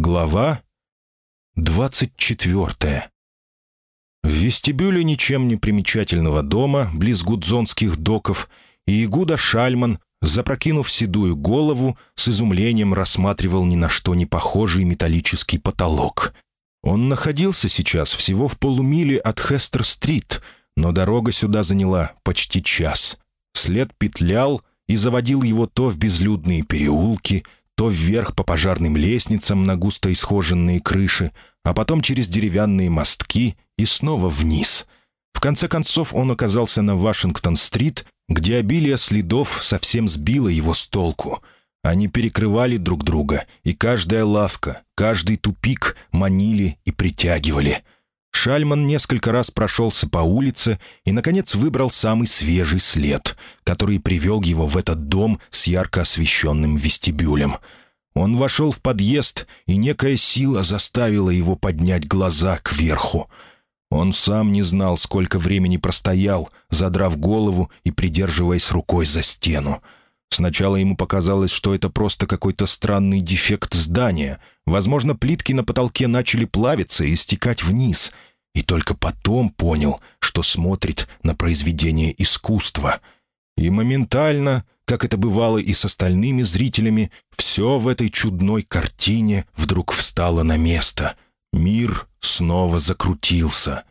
Глава 24 В вестибюле ничем не примечательного дома, близ гудзонских доков, и Игуда Шальман, запрокинув седую голову, с изумлением рассматривал ни на что не похожий металлический потолок. Он находился сейчас всего в полумиле от Хестер-стрит, но дорога сюда заняла почти час. След петлял и заводил его то в безлюдные переулки, то вверх по пожарным лестницам на густо исхоженные крыши, а потом через деревянные мостки и снова вниз. В конце концов он оказался на Вашингтон-стрит, где обилие следов совсем сбило его с толку. Они перекрывали друг друга, и каждая лавка, каждый тупик манили и притягивали — Шальман несколько раз прошелся по улице и, наконец, выбрал самый свежий след, который привел его в этот дом с ярко освещенным вестибюлем. Он вошел в подъезд, и некая сила заставила его поднять глаза кверху. Он сам не знал, сколько времени простоял, задрав голову и придерживаясь рукой за стену. Сначала ему показалось, что это просто какой-то странный дефект здания. Возможно, плитки на потолке начали плавиться и стекать вниз. И только потом понял, что смотрит на произведение искусства. И моментально, как это бывало и с остальными зрителями, все в этой чудной картине вдруг встало на место. Мир снова закрутился.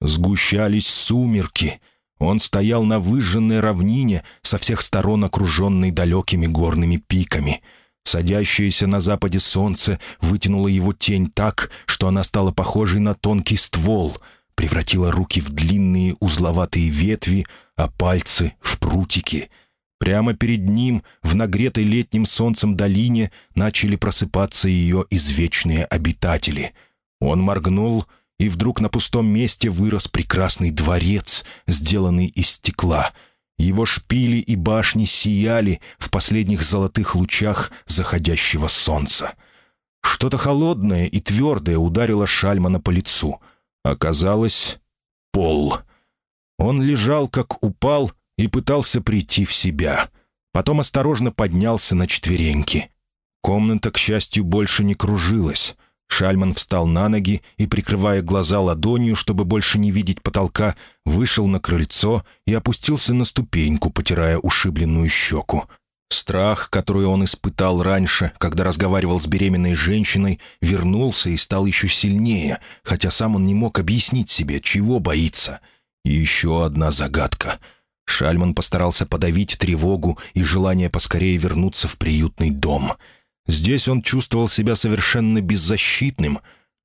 Сгущались сумерки — он стоял на выжженной равнине, со всех сторон окруженной далекими горными пиками. Садящееся на западе солнце вытянуло его тень так, что она стала похожей на тонкий ствол, превратила руки в длинные узловатые ветви, а пальцы — в прутики. Прямо перед ним, в нагретой летним солнцем долине, начали просыпаться ее извечные обитатели. Он моргнул — и вдруг на пустом месте вырос прекрасный дворец, сделанный из стекла. Его шпили и башни сияли в последних золотых лучах заходящего солнца. Что-то холодное и твердое ударило Шальмана по лицу. Оказалось, пол. Он лежал, как упал, и пытался прийти в себя. Потом осторожно поднялся на четвереньки. Комната, к счастью, больше не кружилась. Шальман встал на ноги и, прикрывая глаза ладонью, чтобы больше не видеть потолка, вышел на крыльцо и опустился на ступеньку, потирая ушибленную щеку. Страх, который он испытал раньше, когда разговаривал с беременной женщиной, вернулся и стал еще сильнее, хотя сам он не мог объяснить себе, чего боится. И еще одна загадка. Шальман постарался подавить тревогу и желание поскорее вернуться в приютный дом — Здесь он чувствовал себя совершенно беззащитным.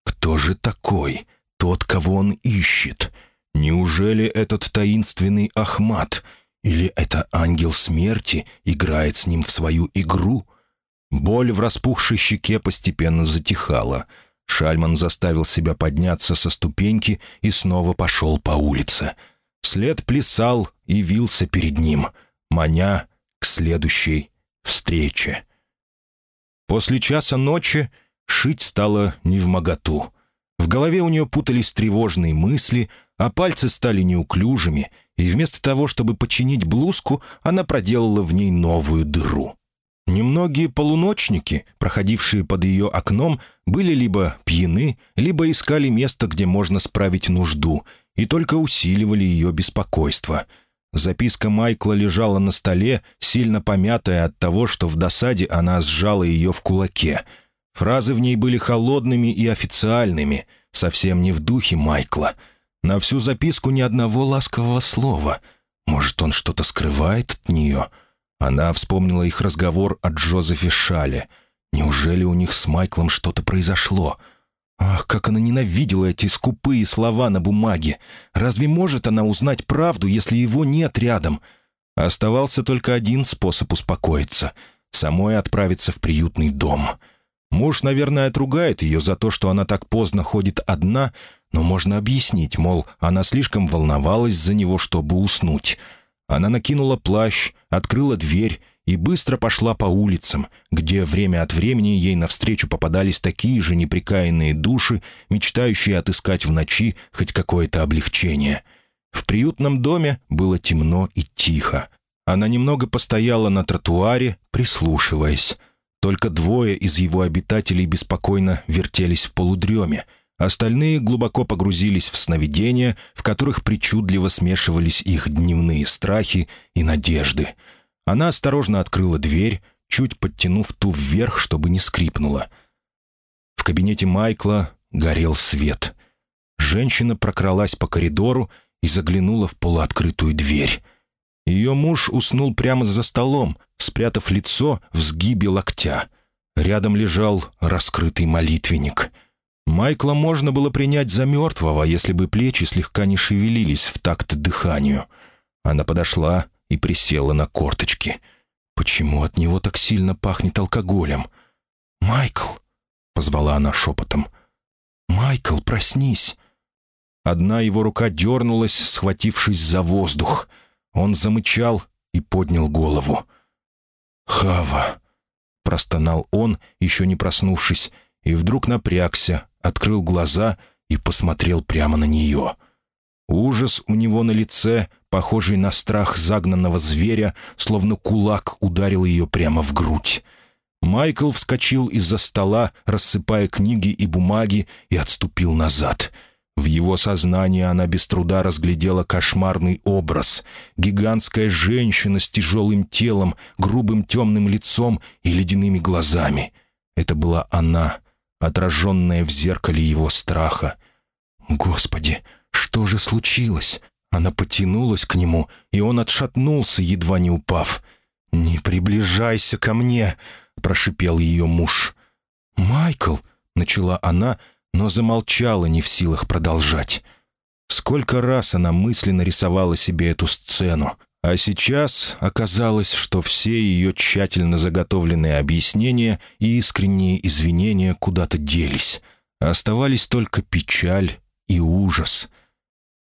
Кто же такой? Тот, кого он ищет? Неужели этот таинственный Ахмат? Или это ангел смерти играет с ним в свою игру? Боль в распухшей щеке постепенно затихала. Шальман заставил себя подняться со ступеньки и снова пошел по улице. След плясал и вился перед ним, маня к следующей встрече. После часа ночи шить стало невмоготу. В голове у нее путались тревожные мысли, а пальцы стали неуклюжими, и вместо того, чтобы починить блузку, она проделала в ней новую дыру. Немногие полуночники, проходившие под ее окном, были либо пьяны, либо искали место, где можно справить нужду, и только усиливали ее беспокойство — Записка Майкла лежала на столе, сильно помятая от того, что в досаде она сжала ее в кулаке. Фразы в ней были холодными и официальными, совсем не в духе Майкла. На всю записку ни одного ласкового слова. Может, он что-то скрывает от нее? Она вспомнила их разговор о Джозефе Шале. Неужели у них с Майклом что-то произошло?» Ах, как она ненавидела эти скупые слова на бумаге! Разве может она узнать правду, если его нет рядом? Оставался только один способ успокоиться — самой отправиться в приютный дом. Муж, наверное, отругает ее за то, что она так поздно ходит одна, но можно объяснить, мол, она слишком волновалась за него, чтобы уснуть. Она накинула плащ, открыла дверь и быстро пошла по улицам, где время от времени ей навстречу попадались такие же неприкаянные души, мечтающие отыскать в ночи хоть какое-то облегчение. В приютном доме было темно и тихо. Она немного постояла на тротуаре, прислушиваясь. Только двое из его обитателей беспокойно вертелись в полудреме. Остальные глубоко погрузились в сновидения, в которых причудливо смешивались их дневные страхи и надежды. Она осторожно открыла дверь, чуть подтянув ту вверх, чтобы не скрипнула. В кабинете Майкла горел свет. Женщина прокралась по коридору и заглянула в полуоткрытую дверь. Ее муж уснул прямо за столом, спрятав лицо в сгибе локтя. Рядом лежал раскрытый молитвенник. Майкла можно было принять за мертвого, если бы плечи слегка не шевелились в такт дыханию. Она подошла и присела на корточки. Почему от него так сильно пахнет алкоголем? «Майкл!» — позвала она шепотом. «Майкл, проснись!» Одна его рука дернулась, схватившись за воздух — он замычал и поднял голову. «Хава!» — простонал он, еще не проснувшись, и вдруг напрягся, открыл глаза и посмотрел прямо на нее. Ужас у него на лице, похожий на страх загнанного зверя, словно кулак ударил ее прямо в грудь. Майкл вскочил из-за стола, рассыпая книги и бумаги, и отступил назад — в его сознании она без труда разглядела кошмарный образ. Гигантская женщина с тяжелым телом, грубым темным лицом и ледяными глазами. Это была она, отраженная в зеркале его страха. «Господи, что же случилось?» Она потянулась к нему, и он отшатнулся, едва не упав. «Не приближайся ко мне!» — прошипел ее муж. «Майкл!» — начала она, — но замолчала, не в силах продолжать. Сколько раз она мысленно рисовала себе эту сцену, а сейчас оказалось, что все ее тщательно заготовленные объяснения и искренние извинения куда-то делись. Оставались только печаль и ужас.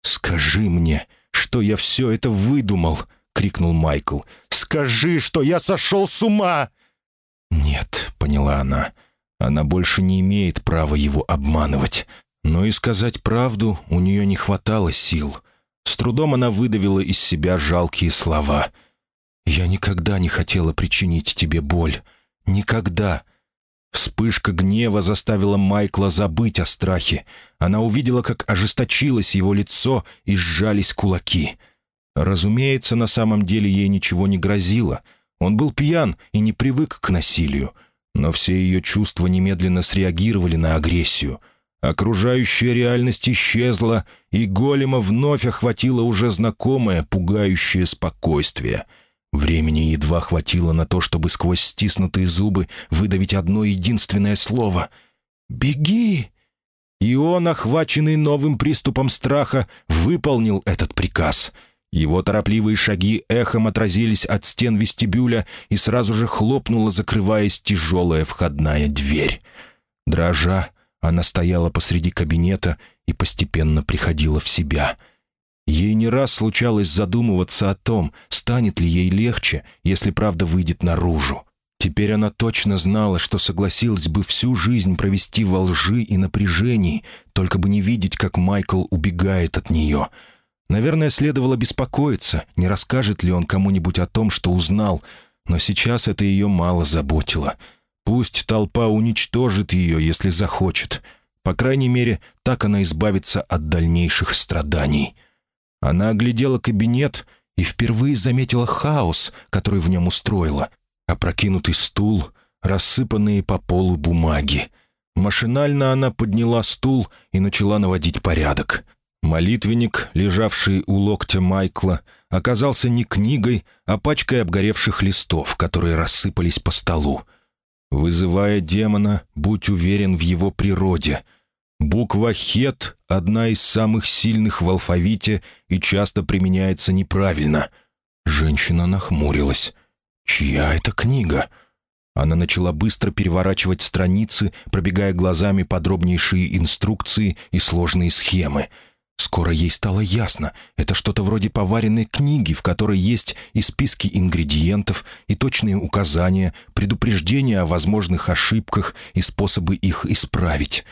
«Скажи мне, что я все это выдумал!» — крикнул Майкл. «Скажи, что я сошел с ума!» «Нет», — поняла она, — она больше не имеет права его обманывать. Но и сказать правду у нее не хватало сил. С трудом она выдавила из себя жалкие слова. «Я никогда не хотела причинить тебе боль. Никогда». Вспышка гнева заставила Майкла забыть о страхе. Она увидела, как ожесточилось его лицо и сжались кулаки. Разумеется, на самом деле ей ничего не грозило. Он был пьян и не привык к насилию но все ее чувства немедленно среагировали на агрессию. Окружающая реальность исчезла, и голема вновь охватило уже знакомое, пугающее спокойствие. Времени едва хватило на то, чтобы сквозь стиснутые зубы выдавить одно единственное слово «Беги!». И он, охваченный новым приступом страха, выполнил этот приказ — его торопливые шаги эхом отразились от стен вестибюля, и сразу же хлопнула, закрываясь тяжелая входная дверь. Дрожа, она стояла посреди кабинета и постепенно приходила в себя. Ей не раз случалось задумываться о том, станет ли ей легче, если правда выйдет наружу. Теперь она точно знала, что согласилась бы всю жизнь провести во лжи и напряжении, только бы не видеть, как Майкл убегает от нее — Наверное, следовало беспокоиться, не расскажет ли он кому-нибудь о том, что узнал, но сейчас это ее мало заботило. Пусть толпа уничтожит ее, если захочет. По крайней мере, так она избавится от дальнейших страданий. Она оглядела кабинет и впервые заметила хаос, который в нем устроила. Опрокинутый стул, рассыпанные по полу бумаги. Машинально она подняла стул и начала наводить порядок — Молитвенник, лежавший у локтя Майкла, оказался не книгой, а пачкой обгоревших листов, которые рассыпались по столу. Вызывая демона, будь уверен в его природе. Буква «хет» — одна из самых сильных в алфавите и часто применяется неправильно. Женщина нахмурилась. «Чья это книга?» Она начала быстро переворачивать страницы, пробегая глазами подробнейшие инструкции и сложные схемы — Скоро ей стало ясно, это что-то вроде поваренной книги, в которой есть и списки ингредиентов, и точные указания, предупреждения о возможных ошибках и способы их исправить.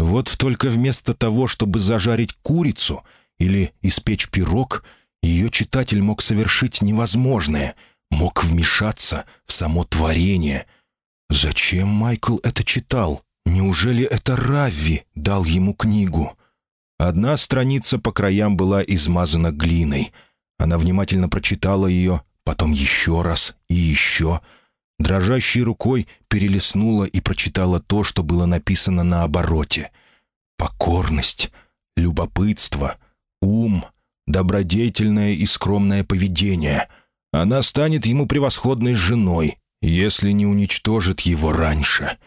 Вот только вместо того, чтобы зажарить курицу или испечь пирог, ее читатель мог совершить невозможное, мог вмешаться в само творение. Зачем Майкл это читал? Неужели это Равви дал ему книгу? Одна страница по краям была измазана глиной. Она внимательно прочитала ее, потом еще раз и еще. Дрожащей рукой перелистнула и прочитала то, что было написано на обороте. «Покорность, любопытство, ум, добродетельное и скромное поведение. Она станет ему превосходной женой, если не уничтожит его раньше».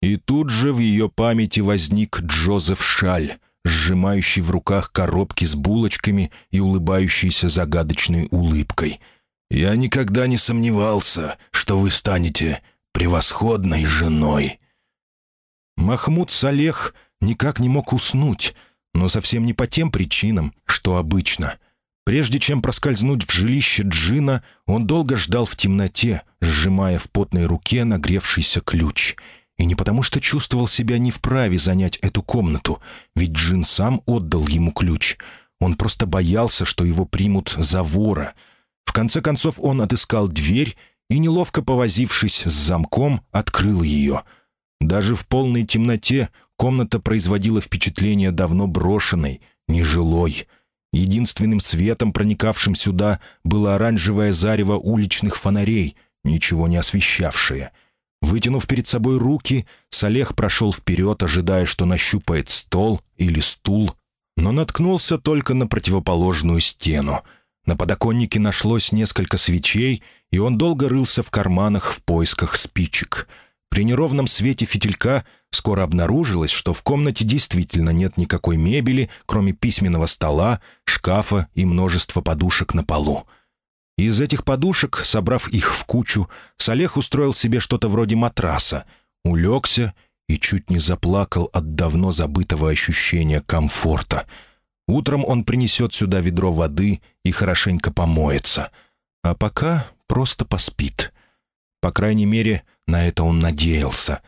И тут же в ее памяти возник Джозеф Шаль, сжимающий в руках коробки с булочками и улыбающийся загадочной улыбкой. «Я никогда не сомневался, что вы станете превосходной женой». Махмуд Салех никак не мог уснуть, но совсем не по тем причинам, что обычно. Прежде чем проскользнуть в жилище Джина, он долго ждал в темноте, сжимая в потной руке нагревшийся ключ — и не потому, что чувствовал себя не вправе занять эту комнату, ведь Джин сам отдал ему ключ. Он просто боялся, что его примут за вора. В конце концов он отыскал дверь и, неловко повозившись с замком, открыл ее. Даже в полной темноте комната производила впечатление давно брошенной, нежилой. Единственным светом, проникавшим сюда, было оранжевое зарево уличных фонарей, ничего не освещавшее — Вытянув перед собой руки, Салех прошел вперед, ожидая, что нащупает стол или стул, но наткнулся только на противоположную стену. На подоконнике нашлось несколько свечей, и он долго рылся в карманах в поисках спичек. При неровном свете фитилька скоро обнаружилось, что в комнате действительно нет никакой мебели, кроме письменного стола, шкафа и множества подушек на полу. Из этих подушек, собрав их в кучу, Салех устроил себе что-то вроде матраса, улегся и чуть не заплакал от давно забытого ощущения комфорта. Утром он принесет сюда ведро воды и хорошенько помоется. А пока просто поспит. По крайней мере, на это он надеялся.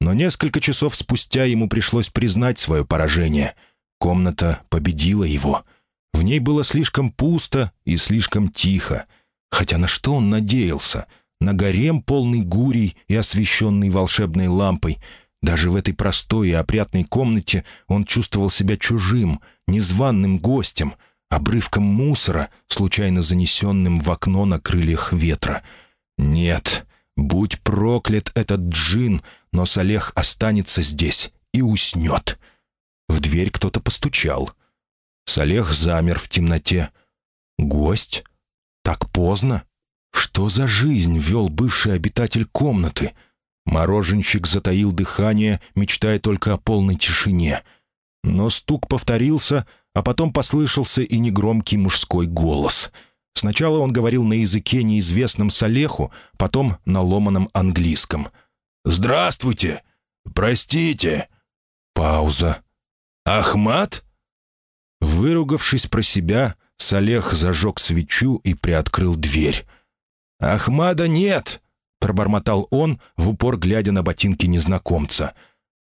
Но несколько часов спустя ему пришлось признать свое поражение. Комната победила его — в ней было слишком пусто и слишком тихо. Хотя на что он надеялся? На гарем, полный гурий и освещенный волшебной лампой. Даже в этой простой и опрятной комнате он чувствовал себя чужим, незваным гостем, обрывком мусора, случайно занесенным в окно на крыльях ветра. Нет, будь проклят этот джин, но Салех останется здесь и уснет. В дверь кто-то постучал — Салех замер в темноте. «Гость? Так поздно? Что за жизнь вел бывший обитатель комнаты?» Мороженщик затаил дыхание, мечтая только о полной тишине. Но стук повторился, а потом послышался и негромкий мужской голос. Сначала он говорил на языке, неизвестном Салеху, потом на ломаном английском. «Здравствуйте! Простите!» Пауза. «Ахмат?» Выругавшись про себя, Салех зажег свечу и приоткрыл дверь. «Ахмада нет!» — пробормотал он, в упор глядя на ботинки незнакомца.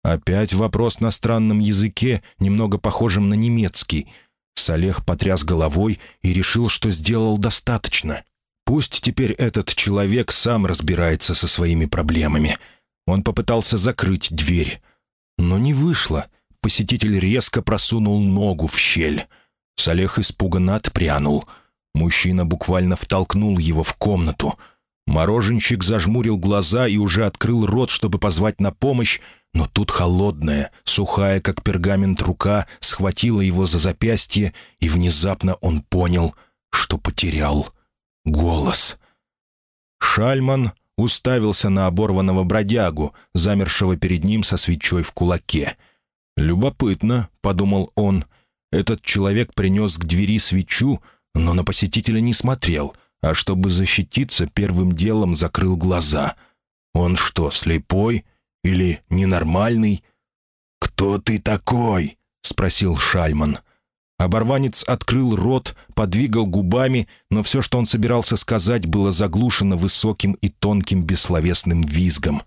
Опять вопрос на странном языке, немного похожем на немецкий. Салех потряс головой и решил, что сделал достаточно. Пусть теперь этот человек сам разбирается со своими проблемами. Он попытался закрыть дверь, но не вышло — посетитель резко просунул ногу в щель. Салех испуганно отпрянул. Мужчина буквально втолкнул его в комнату. Мороженщик зажмурил глаза и уже открыл рот, чтобы позвать на помощь, но тут холодная, сухая, как пергамент рука, схватила его за запястье, и внезапно он понял, что потерял голос. Шальман уставился на оборванного бродягу, замершего перед ним со свечой в кулаке — «Любопытно», — подумал он. «Этот человек принес к двери свечу, но на посетителя не смотрел, а чтобы защититься, первым делом закрыл глаза. Он что, слепой или ненормальный?» «Кто ты такой?» — спросил Шальман. Оборванец открыл рот, подвигал губами, но все, что он собирался сказать, было заглушено высоким и тонким бессловесным визгом.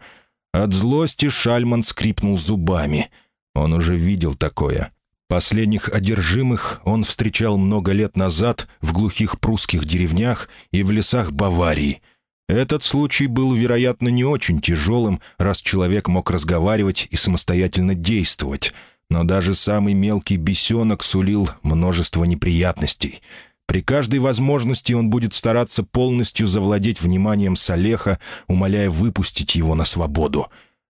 От злости Шальман скрипнул зубами — он уже видел такое. Последних одержимых он встречал много лет назад в глухих прусских деревнях и в лесах Баварии. Этот случай был, вероятно, не очень тяжелым, раз человек мог разговаривать и самостоятельно действовать. Но даже самый мелкий бесенок сулил множество неприятностей. При каждой возможности он будет стараться полностью завладеть вниманием Салеха, умоляя выпустить его на свободу.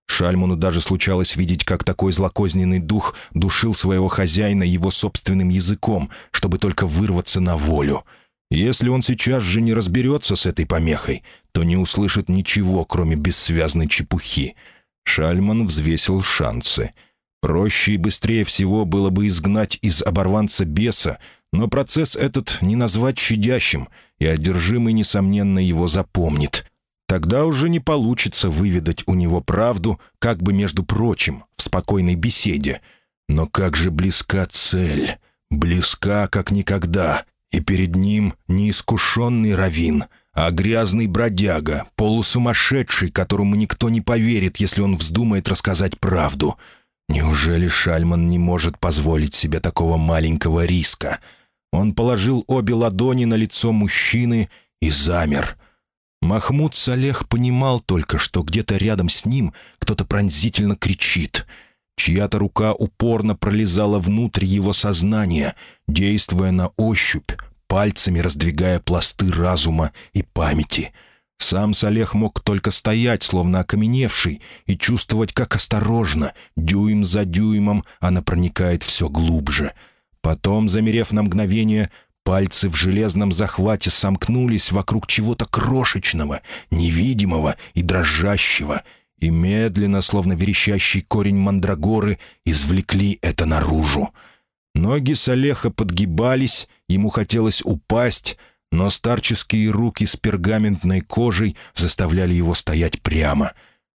Шальману даже случалось видеть, как такой злокозненный дух душил своего хозяина его собственным языком, чтобы только вырваться на волю — если он сейчас же не разберется с этой помехой, то не услышит ничего, кроме бессвязной чепухи. Шальман взвесил шансы. Проще и быстрее всего было бы изгнать из оборванца беса, но процесс этот не назвать щадящим, и одержимый, несомненно, его запомнит. Тогда уже не получится выведать у него правду, как бы между прочим, в спокойной беседе. Но как же близка цель! Близка, как никогда — и перед ним не искушенный равин, а грязный бродяга, полусумасшедший, которому никто не поверит, если он вздумает рассказать правду. Неужели Шальман не может позволить себе такого маленького риска? Он положил обе ладони на лицо мужчины и замер. Махмуд Салех понимал только, что где-то рядом с ним кто-то пронзительно кричит — Чья-то рука упорно пролезала внутрь его сознания, действуя на ощупь, пальцами раздвигая пласты разума и памяти. Сам Салех мог только стоять, словно окаменевший, и чувствовать, как осторожно, дюйм за дюймом, она проникает все глубже. Потом, замерев на мгновение, пальцы в железном захвате сомкнулись вокруг чего-то крошечного, невидимого и дрожащего — и медленно, словно верещащий корень мандрагоры, извлекли это наружу. Ноги Салеха подгибались, ему хотелось упасть, но старческие руки с пергаментной кожей заставляли его стоять прямо.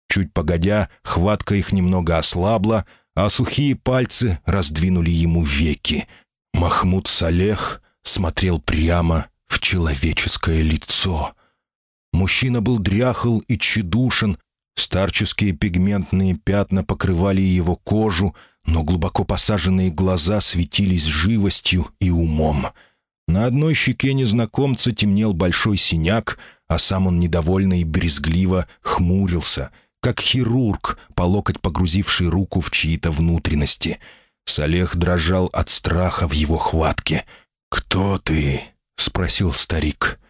Чуть погодя, хватка их немного ослабла, а сухие пальцы раздвинули ему веки. Махмуд Салех смотрел прямо в человеческое лицо. Мужчина был дряхл и тщедушен, Старческие пигментные пятна покрывали его кожу, но глубоко посаженные глаза светились живостью и умом. На одной щеке незнакомца темнел большой синяк, а сам он недовольно и брезгливо хмурился, как хирург, по локоть погрузивший руку в чьи-то внутренности. Салех дрожал от страха в его хватке. «Кто ты?» — спросил старик.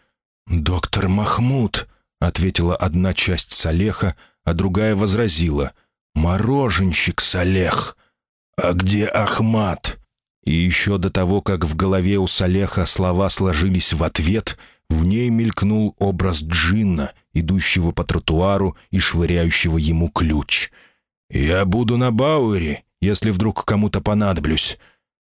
«Доктор Махмуд», — ответила одна часть Салеха, — а другая возразила «Мороженщик Салех! А где Ахмат?» И еще до того, как в голове у Салеха слова сложились в ответ, в ней мелькнул образ джинна, идущего по тротуару и швыряющего ему ключ. «Я буду на Бауэре, если вдруг кому-то понадоблюсь».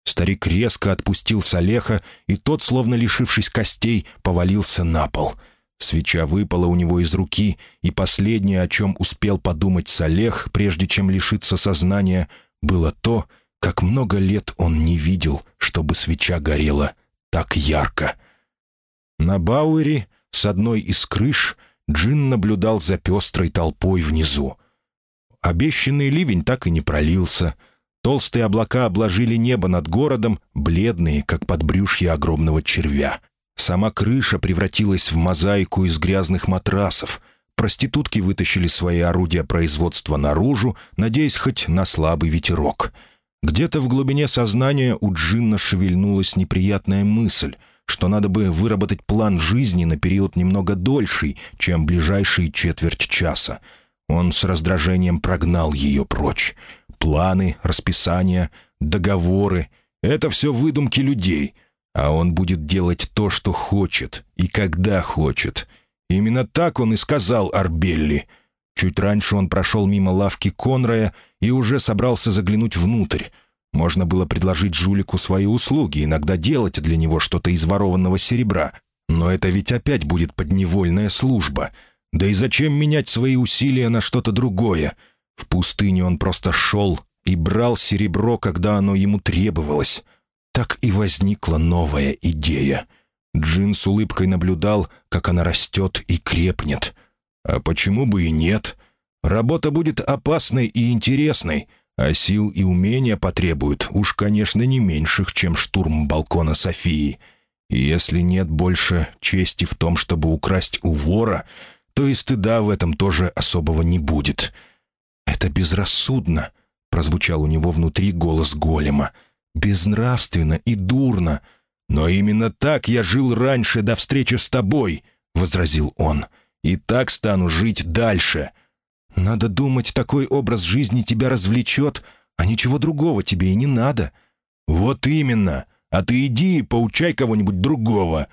Старик резко отпустил Салеха, и тот, словно лишившись костей, повалился на пол — Свеча выпала у него из руки, и последнее, о чем успел подумать Салех, прежде чем лишиться сознания, было то, как много лет он не видел, чтобы свеча горела так ярко. На Бауэре, с одной из крыш, Джин наблюдал за пестрой толпой внизу. Обещанный ливень так и не пролился. Толстые облака обложили небо над городом, бледные, как подбрюшье огромного червя — Сама крыша превратилась в мозаику из грязных матрасов. Проститутки вытащили свои орудия производства наружу, надеясь хоть на слабый ветерок. Где-то в глубине сознания у Джинна шевельнулась неприятная мысль, что надо бы выработать план жизни на период немного дольший, чем ближайшие четверть часа. Он с раздражением прогнал ее прочь. Планы, расписания, договоры — это все выдумки людей — а он будет делать то, что хочет и когда хочет. Именно так он и сказал Арбелли. Чуть раньше он прошел мимо лавки Конрая и уже собрался заглянуть внутрь. Можно было предложить жулику свои услуги, иногда делать для него что-то из ворованного серебра. Но это ведь опять будет подневольная служба. Да и зачем менять свои усилия на что-то другое? В пустыне он просто шел и брал серебро, когда оно ему требовалось так и возникла новая идея. Джин с улыбкой наблюдал, как она растет и крепнет. А почему бы и нет? Работа будет опасной и интересной, а сил и умения потребуют уж, конечно, не меньших, чем штурм балкона Софии. И если нет больше чести в том, чтобы украсть у вора, то и стыда в этом тоже особого не будет. «Это безрассудно», — прозвучал у него внутри голос голема. «Безнравственно и дурно. Но именно так я жил раньше до встречи с тобой», — возразил он. «И так стану жить дальше». «Надо думать, такой образ жизни тебя развлечет, а ничего другого тебе и не надо». «Вот именно. А ты иди и поучай кого-нибудь другого».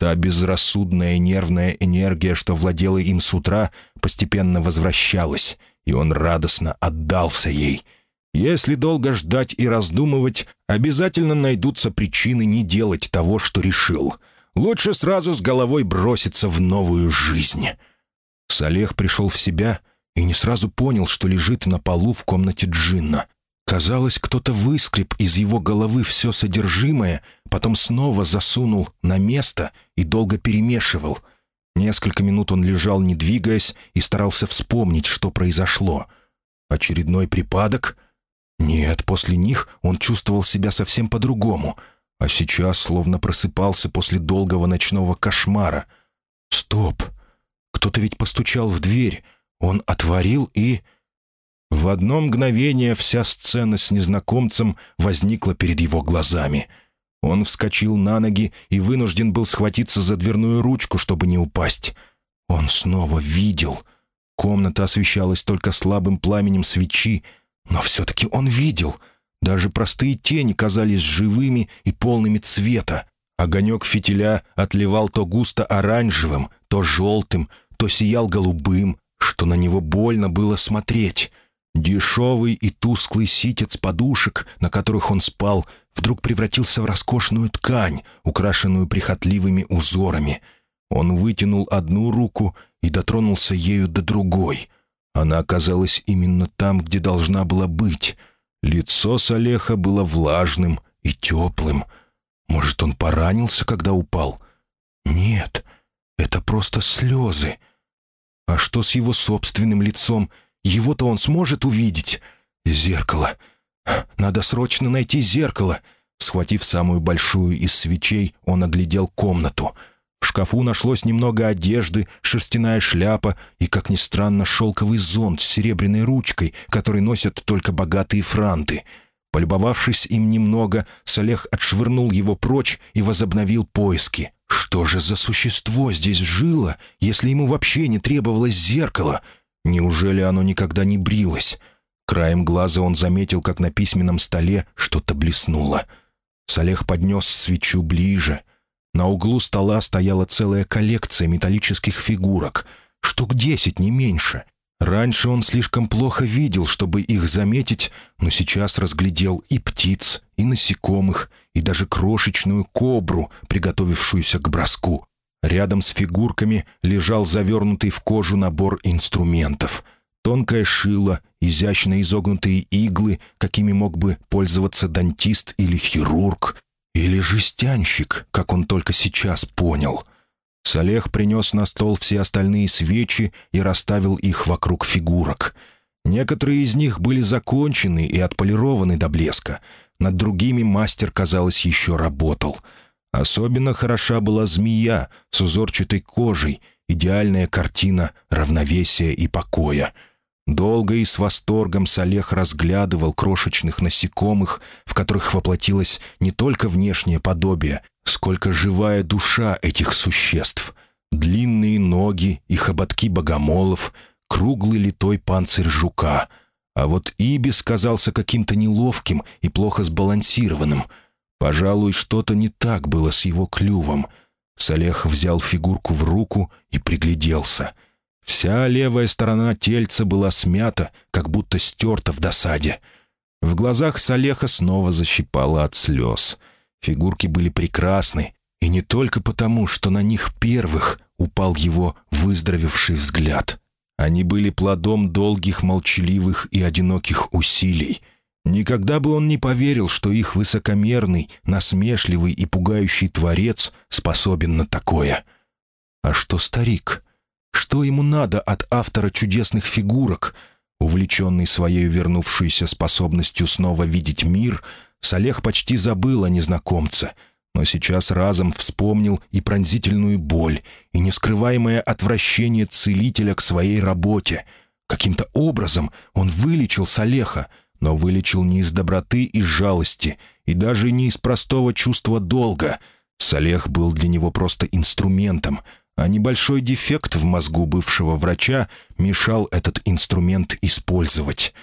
Та безрассудная нервная энергия, что владела им с утра, постепенно возвращалась, и он радостно отдался ей. Если долго ждать и раздумывать, обязательно найдутся причины не делать того, что решил. Лучше сразу с головой броситься в новую жизнь. Салех пришел в себя и не сразу понял, что лежит на полу в комнате Джинна. Казалось, кто-то выскреб из его головы все содержимое, потом снова засунул на место и долго перемешивал. Несколько минут он лежал, не двигаясь, и старался вспомнить, что произошло. Очередной припадок? Нет, после них он чувствовал себя совсем по-другому, а сейчас словно просыпался после долгого ночного кошмара. Стоп! Кто-то ведь постучал в дверь. Он отворил и... В одно мгновение вся сцена с незнакомцем возникла перед его глазами. Он вскочил на ноги и вынужден был схватиться за дверную ручку, чтобы не упасть. Он снова видел. Комната освещалась только слабым пламенем свечи, но все-таки он видел. Даже простые тени казались живыми и полными цвета. Огонек фитиля отливал то густо оранжевым, то желтым, то сиял голубым, что на него больно было смотреть. Дешевый и тусклый ситец подушек, на которых он спал, вдруг превратился в роскошную ткань, украшенную прихотливыми узорами. Он вытянул одну руку и дотронулся ею до другой. Она оказалась именно там, где должна была быть. Лицо Салеха было влажным и теплым. Может, он поранился, когда упал? Нет, это просто слезы. А что с его собственным лицом — его-то он сможет увидеть. Зеркало. Надо срочно найти зеркало. Схватив самую большую из свечей, он оглядел комнату. В шкафу нашлось немного одежды, шерстяная шляпа и, как ни странно, шелковый зонт с серебряной ручкой, который носят только богатые франты. Полюбовавшись им немного, Салех отшвырнул его прочь и возобновил поиски. Что же за существо здесь жило, если ему вообще не требовалось зеркало — Неужели оно никогда не брилось? Краем глаза он заметил, как на письменном столе что-то блеснуло. Салех поднес свечу ближе. На углу стола стояла целая коллекция металлических фигурок. Штук десять, не меньше. Раньше он слишком плохо видел, чтобы их заметить, но сейчас разглядел и птиц, и насекомых, и даже крошечную кобру, приготовившуюся к броску. Рядом с фигурками лежал завернутый в кожу набор инструментов. Тонкое шило, изящно изогнутые иглы, какими мог бы пользоваться дантист или хирург, или жестянщик, как он только сейчас понял. Салех принес на стол все остальные свечи и расставил их вокруг фигурок. Некоторые из них были закончены и отполированы до блеска. Над другими мастер, казалось, еще работал — Особенно хороша была змея с узорчатой кожей, идеальная картина равновесия и покоя. Долго и с восторгом Салех разглядывал крошечных насекомых, в которых воплотилось не только внешнее подобие, сколько живая душа этих существ. Длинные ноги и хоботки богомолов, круглый литой панцирь жука. А вот Ибис казался каким-то неловким и плохо сбалансированным — Пожалуй, что-то не так было с его клювом. Салех взял фигурку в руку и пригляделся. Вся левая сторона тельца была смята, как будто стерта в досаде. В глазах Салеха снова защипало от слез. Фигурки были прекрасны, и не только потому, что на них первых упал его выздоровевший взгляд. Они были плодом долгих, молчаливых и одиноких усилий — Никогда бы он не поверил, что их высокомерный, насмешливый и пугающий творец способен на такое. А что старик? Что ему надо от автора чудесных фигурок? Увлеченный своей вернувшейся способностью снова видеть мир, Салех почти забыл о незнакомце. но сейчас разом вспомнил и пронзительную боль, и нескрываемое отвращение целителя к своей работе. Каким-то образом он вылечил Салеха, но вылечил не из доброты и жалости, и даже не из простого чувства долга. Салех был для него просто инструментом, а небольшой дефект в мозгу бывшего врача мешал этот инструмент использовать.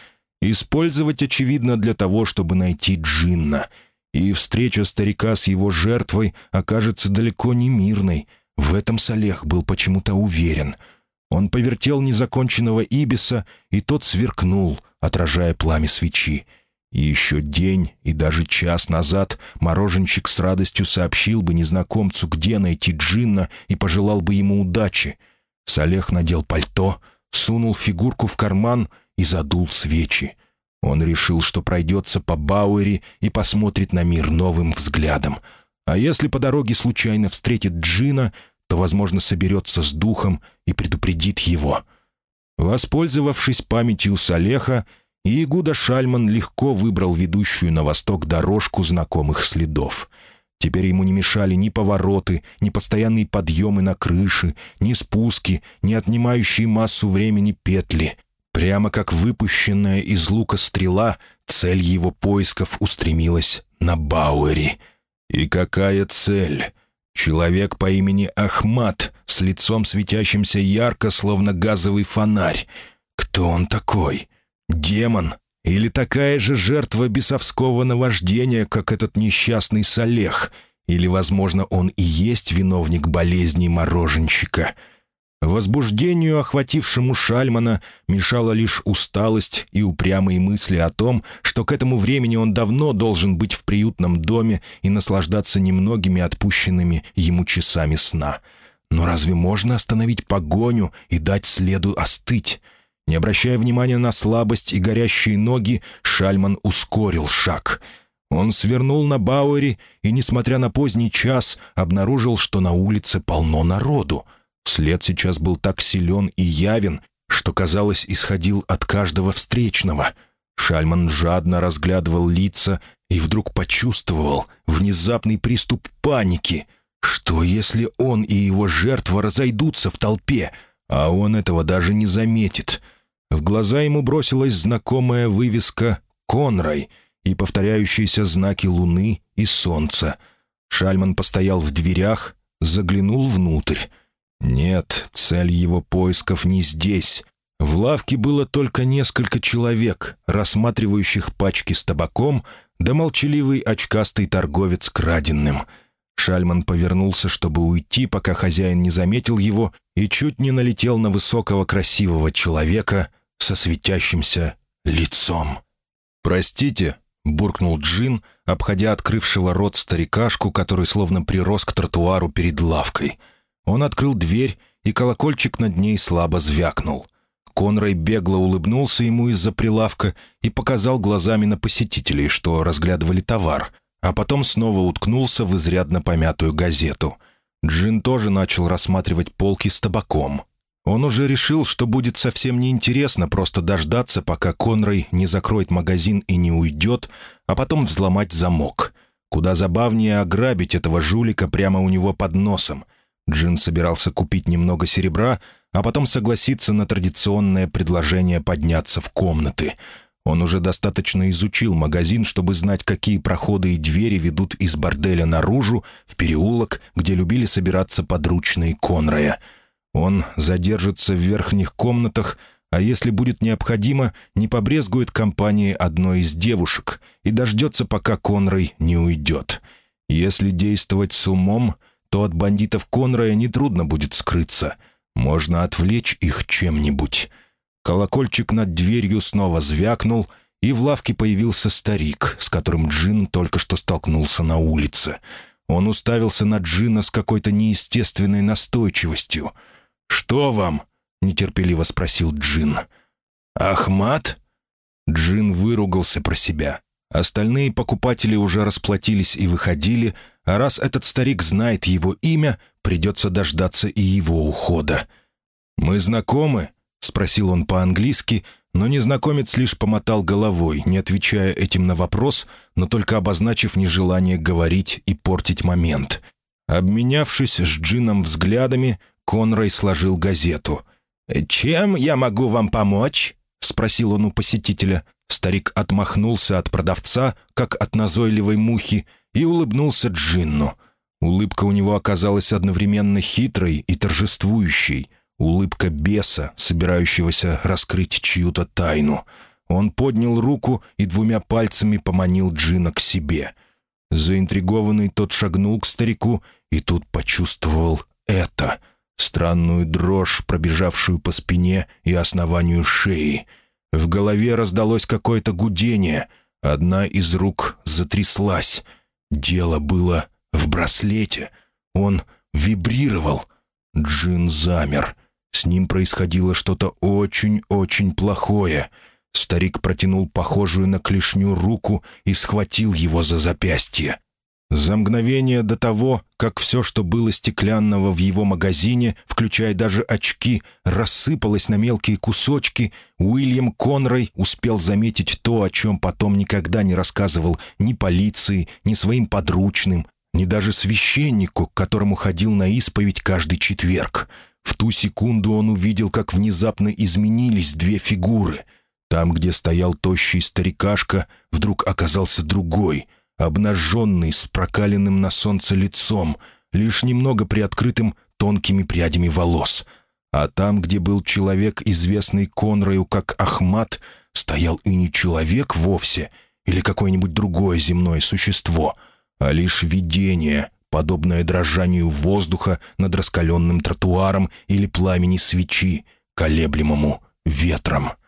Использовать, очевидно, для того, чтобы найти Джинна — и встреча старика с его жертвой окажется далеко не мирной. В этом Салех был почему-то уверен. Он повертел незаконченного Ибиса, и тот сверкнул, отражая пламя свечи. И еще день и даже час назад мороженщик с радостью сообщил бы незнакомцу, где найти Джинна, и пожелал бы ему удачи. Салех надел пальто, сунул фигурку в карман и задул свечи. Он решил, что пройдется по Бауэри и посмотрит на мир новым взглядом. А если по дороге случайно встретит Джина, то, возможно, соберется с духом и предупредит его. Воспользовавшись памятью Салеха, Иегуда Шальман легко выбрал ведущую на восток дорожку знакомых следов. Теперь ему не мешали ни повороты, ни постоянные подъемы на крыши, ни спуски, ни отнимающие массу времени петли. Прямо как выпущенная из лука стрела, цель его поисков устремилась на Бауэри. И какая цель? Человек по имени Ахмат, с лицом светящимся ярко, словно газовый фонарь. Кто он такой? Демон? Или такая же жертва бесовского наваждения, как этот несчастный Салех? Или, возможно, он и есть виновник болезни мороженщика?» Возбуждению, охватившему Шальмана, мешала лишь усталость и упрямые мысли о том, что к этому времени он давно должен быть в приютном доме и наслаждаться немногими отпущенными ему часами сна. Но разве можно остановить погоню и дать следу остыть? Не обращая внимания на слабость и горящие ноги, Шальман ускорил шаг. Он свернул на Бауэри и, несмотря на поздний час, обнаружил, что на улице полно народу — След сейчас был так силен и явен, что, казалось, исходил от каждого встречного. Шальман жадно разглядывал лица и вдруг почувствовал внезапный приступ паники. Что, если он и его жертва разойдутся в толпе, а он этого даже не заметит? В глаза ему бросилась знакомая вывеска «Конрай» и повторяющиеся знаки луны и солнца. Шальман постоял в дверях, заглянул внутрь. Нет, цель его поисков не здесь. В лавке было только несколько человек, рассматривающих пачки с табаком, да молчаливый очкастый торговец краденным. Шальман повернулся, чтобы уйти, пока хозяин не заметил его, и чуть не налетел на высокого красивого человека со светящимся лицом. «Простите», — буркнул Джин, обходя открывшего рот старикашку, который словно прирос к тротуару перед лавкой — он открыл дверь, и колокольчик над ней слабо звякнул. Конрай бегло улыбнулся ему из-за прилавка и показал глазами на посетителей, что разглядывали товар, а потом снова уткнулся в изрядно помятую газету. Джин тоже начал рассматривать полки с табаком. Он уже решил, что будет совсем неинтересно просто дождаться, пока Конрай не закроет магазин и не уйдет, а потом взломать замок. Куда забавнее ограбить этого жулика прямо у него под носом — Джин собирался купить немного серебра, а потом согласиться на традиционное предложение подняться в комнаты. Он уже достаточно изучил магазин, чтобы знать, какие проходы и двери ведут из борделя наружу, в переулок, где любили собираться подручные Конрая. Он задержится в верхних комнатах, а если будет необходимо, не побрезгует компании одной из девушек и дождется, пока Конрай не уйдет. Если действовать с умом — то от бандитов Конрая нетрудно будет скрыться. Можно отвлечь их чем-нибудь. Колокольчик над дверью снова звякнул, и в лавке появился старик, с которым Джин только что столкнулся на улице. Он уставился на Джина с какой-то неестественной настойчивостью. «Что вам?» — нетерпеливо спросил Джин. «Ахмат?» Джин выругался про себя. Остальные покупатели уже расплатились и выходили, а раз этот старик знает его имя, придется дождаться и его ухода. «Мы знакомы?» — спросил он по-английски, но незнакомец лишь помотал головой, не отвечая этим на вопрос, но только обозначив нежелание говорить и портить момент. Обменявшись с Джином взглядами, Конрой сложил газету. «Чем я могу вам помочь?» — спросил он у посетителя. Старик отмахнулся от продавца, как от назойливой мухи, и улыбнулся Джинну. Улыбка у него оказалась одновременно хитрой и торжествующей. Улыбка беса, собирающегося раскрыть чью-то тайну. Он поднял руку и двумя пальцами поманил Джина к себе. Заинтригованный тот шагнул к старику и тут почувствовал это — странную дрожь, пробежавшую по спине и основанию шеи. В голове раздалось какое-то гудение. Одна из рук затряслась. Дело было в браслете. Он вибрировал. Джин замер. С ним происходило что-то очень-очень плохое. Старик протянул похожую на клешню руку и схватил его за запястье. За мгновение до того, как все, что было стеклянного в его магазине, включая даже очки, рассыпалось на мелкие кусочки, Уильям Конрой успел заметить то, о чем потом никогда не рассказывал ни полиции, ни своим подручным, ни даже священнику, к которому ходил на исповедь каждый четверг. В ту секунду он увидел, как внезапно изменились две фигуры. Там, где стоял тощий старикашка, вдруг оказался другой — обнаженный, с прокаленным на солнце лицом, лишь немного приоткрытым тонкими прядями волос. А там, где был человек, известный Конрою как Ахмат, стоял и не человек вовсе, или какое-нибудь другое земное существо, а лишь видение, подобное дрожанию воздуха над раскаленным тротуаром или пламени свечи, колеблемому ветром —